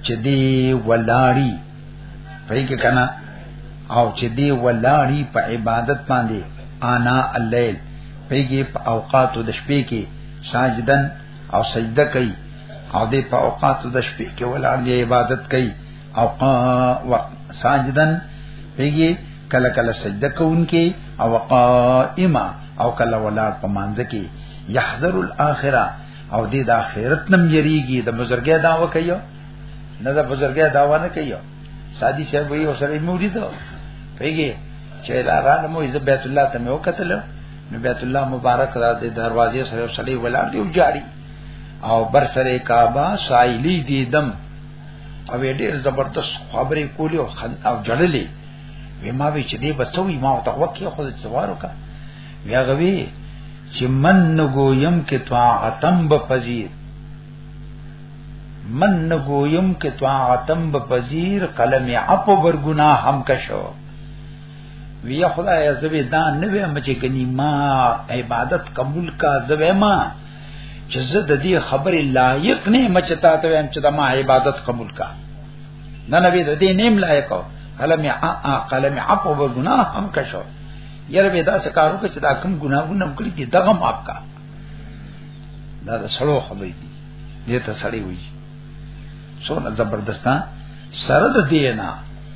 چې دی ولاړی پای کې کنه او چې دی ولاړی په عبادت باندې انا الليل پیږي په اوقات د شپې کې ساجدن او سجده کوي او دې په اوقات د شپې کې ولاړ دی عبادت کوي او وقت ساجدن پیږي کله کله سجده کوونکې او قائما او کله ولاړ په مانځ کې يحذر الاخره او دې د اخرت نم یریږي د بزرګي داوا کوي نه د بزرګي داوا نه کوي سادي شیخ وی او سره مورید پیږي چې لارانه مو عزت بیت الله ته مې وکتل نو بیت الله مبارک را دې دروازې سره سړی ولاړ دی او جاری او بر سره کعبه سایلی دی دم او ډېر زبردست خبرې کولی او خن او جړلې وې ما وی چې دې بسوي ما او تقوا کې خو ځوارو کا بیا غوي چې من نګویم کې طاعتم بفزیر من نګویم کې طاعتم بفزیر قلم عفو بر گناه هم کشو وی خدای زوی دا نه وې مچې کني ما عبادت قبول کا زوی ما چې زه د دې خبرې لایق نه مچتا ته ویم چې دا ما عبادت قبول کا نه نبی د دې نیم لایق او قلم ا قلم اپ او ګناه هم کښو یره به دا سکارو کې چې دا کم ګناهونه هم کړی دي دغه ماپ کا دا د سړو خبرې دي دې ته سړی وایي څونه زبردستا سره د دینه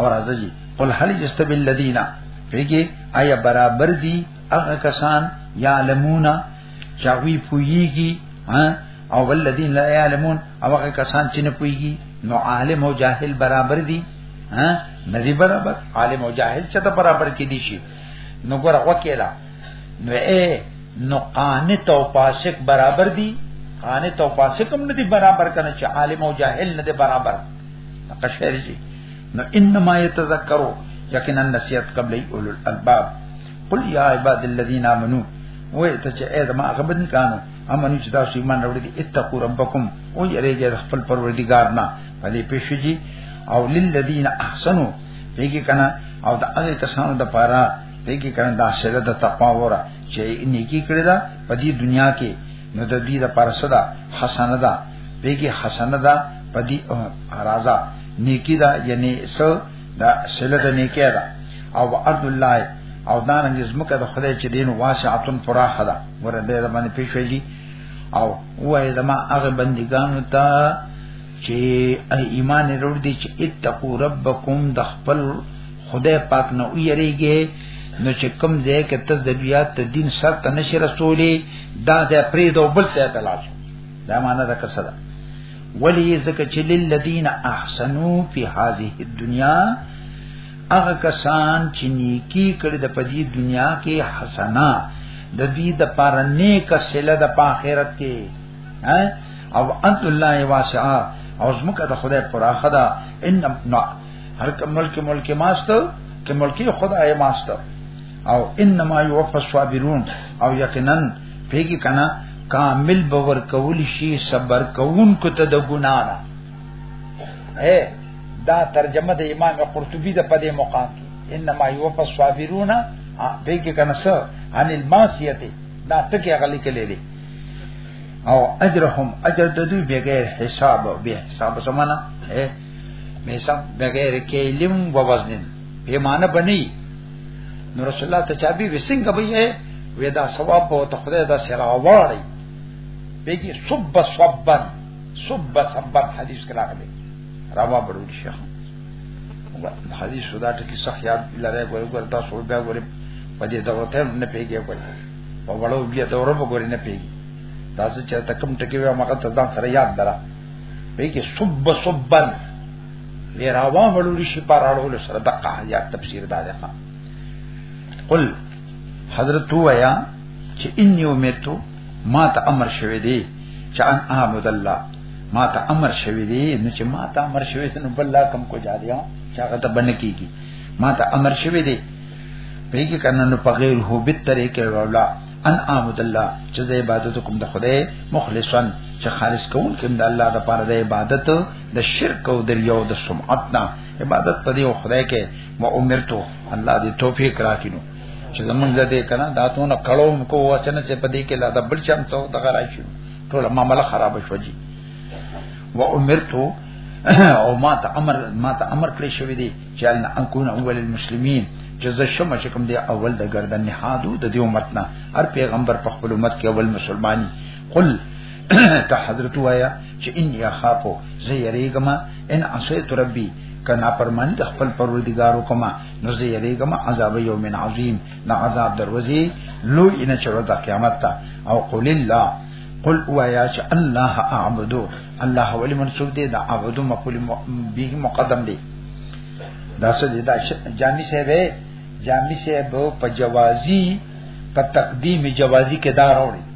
اور ازجی قل هل یستب الذین پیږي آیا برابر دي هغه کسان یعلمون چاوی پویږي او ولذین لا یعلمون هغه کسان چې نه پویږي نو عالم او جاهل برابر دي ها ندی برابر عالم او جاهل چې ته برابر کې دي شي نو ګور وکیلا نو اے نو قانت او فاسق برابر دي قانت او فاسق هم ندی برابر کنه چې عالم او جاهل ندی برابر هغه شعر شي نو انما يتذكروا یقینا نصیحت قبل اول الالباب قل یا عباد الذين امنوا وای ته چې اې ما هغه بدن کانو امنو چې تاسو ایمان راوړی دي اتقوا ربکم او یریږي د خپل پروردګار نه په دې پېښېږي او للذین احسنوا پیګه کنا او د هغه کسانو د پاره پیګه کنا د شهادت د تقوا وره چې نیکی کړی دا په دې دنیا کې نو د دې لپاره صدا حسنه ده بیگی حسنه دا پدی رازا نیکی دا یعنی سو دا سلط نیکی دا او عبد الله او داننګ زمکه د خدای چې دین واسعتن فراخه ده ور دې زمانه پیښوي او وای زما هغه بندګانو ته چې ایمان وروړي دي چې اتقوا ربکم د خپل خدای پاک نه ویریږي نو چې کوم ځای کې ته ضرورت دین سره نشي رسولي دا ځای پرې دوبل ځای ته لاړ دا معنا ده کسره ولی زکه چې للذین احسنو فی هذه الدنیا هغه کسان چې نیکی کړي د پدی دنیا کې حسنا د دې د پاره نیک سله د پاخرت کې او انت الله واسعا او زمکه د خدای پراخه ده ان هر ملک ملک ماستو کې ملکی خدای ماستو او انما يوفى الصابرون او یقینا پیګی کنا کامل باور کول شي صبر کوون کو ته د ګنا نه اے دا ترجمه د امام قرطبي د پدې مقام کې انما يوفى الصابرون پیګی کنا سر عن المعصیت دا ټکی غلي کې لري او اجرهم اجر د دوی بغیر حساب او به حساب سمانا اے میسا بغیر کیلم و وزن پیمانه بنی نو رسول الله ته چابي وسنګ به یې ودا ثواب او ته خدای دا سره واړی بيګي صب صبا صب صبا حدیث کې راغلی روا بړول شیخ حدیث دا ټکی صح یاد لاره ګور ګور تاسو بیا ګور په دې دغه ته نه پیږي کوي په وړو بیا دور په ګور نه پیږي تاسو چې تکم ټکی وه مګر ته ځان سره یاد درا بيګي صب صبا دی راوا وړول شي پر اړول سره دقه یا تفسیر دا ده قل حضرت وایا چې انی امرتو ما ته امر شوی دی چې ان اعبد الله ما ته امر شوی دی نو چې ما ته امر شوی دی نو بل لا کم کو جا دی چې هغه ته بنه کیږي ما ته امر شوی دی پیږي کنه نو په غیر هو به طریقې ولا ان اعبد الله چې عبادت کوم د خدای مخلصا چې خالص کوم کوم د الله د پاره د عبادت د شرک او د یو د سمعت نه عبادت پدې او خدای کې ما امرتو الله دې توفیق راکینو چې زمونږ د دې کنه داتونه کړهوم کو وسنه چې پدې کې لا د بل چم څو د غراشي ټول معاملې خراب شو جی و امرتو او ما ته امر ما ته امر کړی شوی دی چې ان اكون اول المسلمین چې زه شم چې کوم دی اول د گردن نهادو د دې امت نه هر پیغمبر په خپل امت کې اول مسلمانی قل ته حضرت وایا چې ان یا خافو زه یریګما ان عصیت ربی کنا پرمانی د خپل پروردگار کوما نو زه یریګما عذاب یوم عظیم نا عذاب دروازی لو ان چر د قیامت تا او قل الله قل وایا چې الله اعبدو الله ولی منصوب دی دا اعبدو مقول به مقدم دی دا څه دی دا جامع صاحب جامع صاحب په جوازی په تقدیم جوازی کې دا راوړي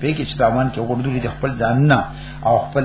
په کې چې تاوان کې وګورځولې د خپل ځان نه او خپل